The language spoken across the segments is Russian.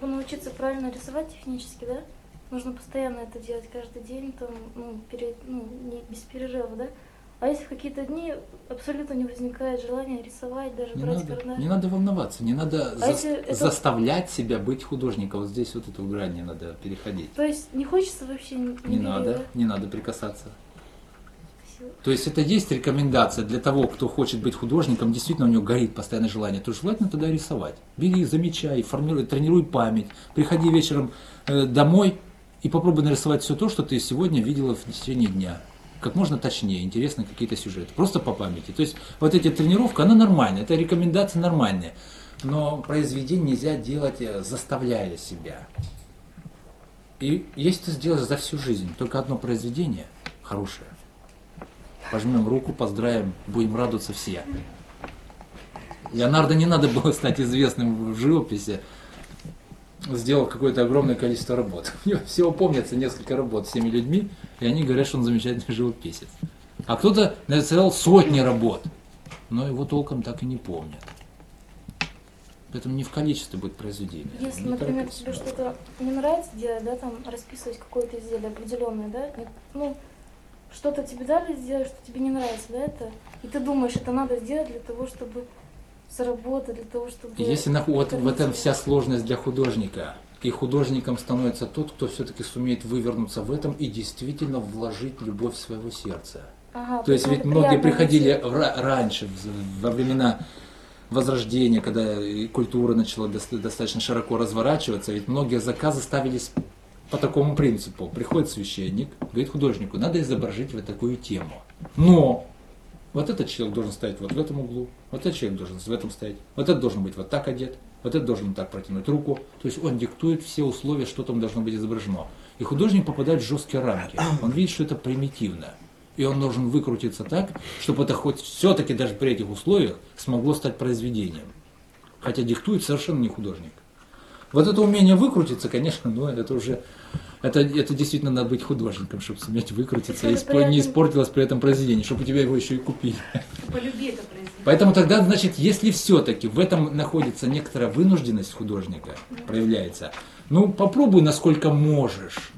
чтобы научиться правильно рисовать технически, да, нужно постоянно это делать каждый день, там, ну, пере- ну, не, без перерыва, да? А если в какие-то дни абсолютно не возникает желания рисовать, даже Не брать надо, карандаш? не надо волноваться, не надо А если это- заставлять себя быть художником. Вот здесь вот эту грань не надо переходить. То есть не хочется вообще не, Не надо, да? не надо прикасаться. То есть это есть рекомендация для того, кто хочет быть художником, действительно у него горит постоянное желание, то желательно тогда рисовать. Бери, замечай, формируй, тренируй память. Приходи вечером э, домой и попробуй нарисовать все то, что ты сегодня видела в течение дня. Как можно точнее, интересно какие-то сюжеты. Просто по памяти. То есть вот эта тренировка, она нормальная, это рекомендация нормальная. Но произведение нельзя делать, э, заставляя себя. И если ты сделаешь за всю жизнь только одно произведение, хорошее, пожмем руку, поздравим, будем радоваться все. Леонардо не надо было стать известным в живописи, сделал какое-то огромное количество работ. У него всего помнятся несколько работ с теми людьми, и они говорят, что он замечательный живописец. А кто-то нарисовал сотни работ, но его толком так и не помнят. Поэтому не в количестве будет произведение. Если, Не например, тебе что-то не нравится делать, да, там расписывать какое-то изделие определенное, да, ну, что-то тебе дали сделать, что тебе не нравится, да, это, и ты думаешь, это надо сделать для того, чтобы заработать, для того, чтобы... И Если на- вот в этом вся сложность для художника. И художником становится тот, кто все-таки сумеет вывернуться в этом и действительно вложить любовь своего сердца. Ага, То есть ведь многие приходили раньше, во времена Возрождения, когда культура начала дос- достаточно широко разворачиваться, ведь многие заказы ставились по такому принципу. Приходит священник, говорит художнику, надо изображить вот такую тему. Но вот этот человек должен стоять вот в этом углу, вот этот человек должен в этом стоять, вот этот должен быть вот так одет, вот этот должен так протянуть руку. То есть он диктует все условия, что там должно быть изображено. И художник попадает в жесткие рамки. Он видит, что это примитивно. И он должен выкрутиться так, чтобы это хоть все-таки даже при этих условиях смогло стать произведением. Хотя диктует совершенно не художник. Вот это умение выкрутиться, конечно, ну это уже, это, это действительно надо быть художником, чтобы суметь выкрутиться, и испо- не испортилось при этом произведение, чтобы у тебя его еще и купили. Полюби это произведение. Поэтому тогда, значит, если все-таки в этом находится некоторая вынужденность художника, проявляется, ну попробуй, насколько можешь,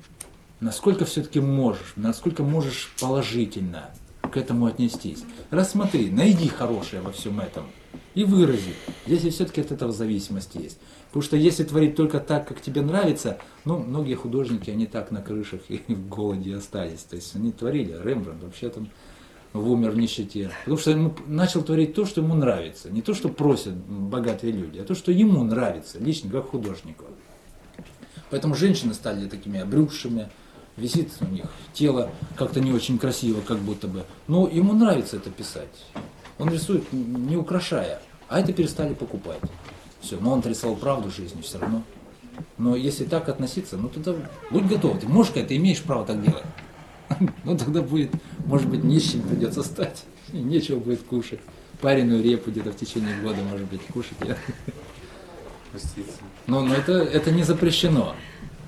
насколько все-таки можешь, насколько можешь положительно к этому отнестись. Рассмотри, найди хорошее во всем этом и вырази, если все-таки от этого зависимость есть. Потому что если творить только так, как тебе нравится, ну, многие художники, они так на крышах и в голоде остались. То есть они творили, Рембрандт вообще там в умер в нищете. Потому что ему начал творить то, что ему нравится. Не то, что просят богатые люди, а то, что ему нравится, лично как художнику. Поэтому женщины стали такими обрюзшими, висит у них тело как-то не очень красиво, как будто бы. Но ему нравится это писать. Он рисует не украшая, а это перестали покупать. Все, но он рисовал правду жизни все равно. Но если так относиться, ну тогда будь готов. Ты можешь, ты имеешь право так делать. Ну тогда будет, может быть, нищим придется стать. И нечего будет кушать. Пареную репу где-то в течение года, может быть, кушать. Но, но это, это не запрещено.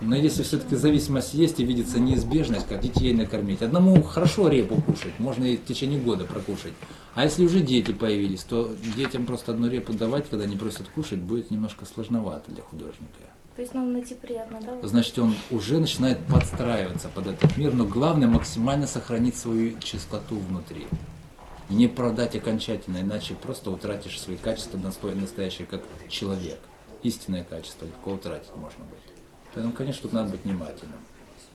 Но если все-таки зависимость есть и видится неизбежность, как детей накормить, одному хорошо репу кушать, можно и в течение года прокушать. А если уже дети появились, то детям просто одну репу давать, когда они просят кушать, будет немножко сложновато для художника. То есть надо найти приятно, да? Значит, он уже начинает подстраиваться под этот мир, но главное максимально сохранить свою чистоту внутри. Не продать окончательно, иначе просто утратишь свои качества насто- настоящие как человек. Истинное качество легко утратить можно будет. Поэтому, конечно, тут надо быть внимательным.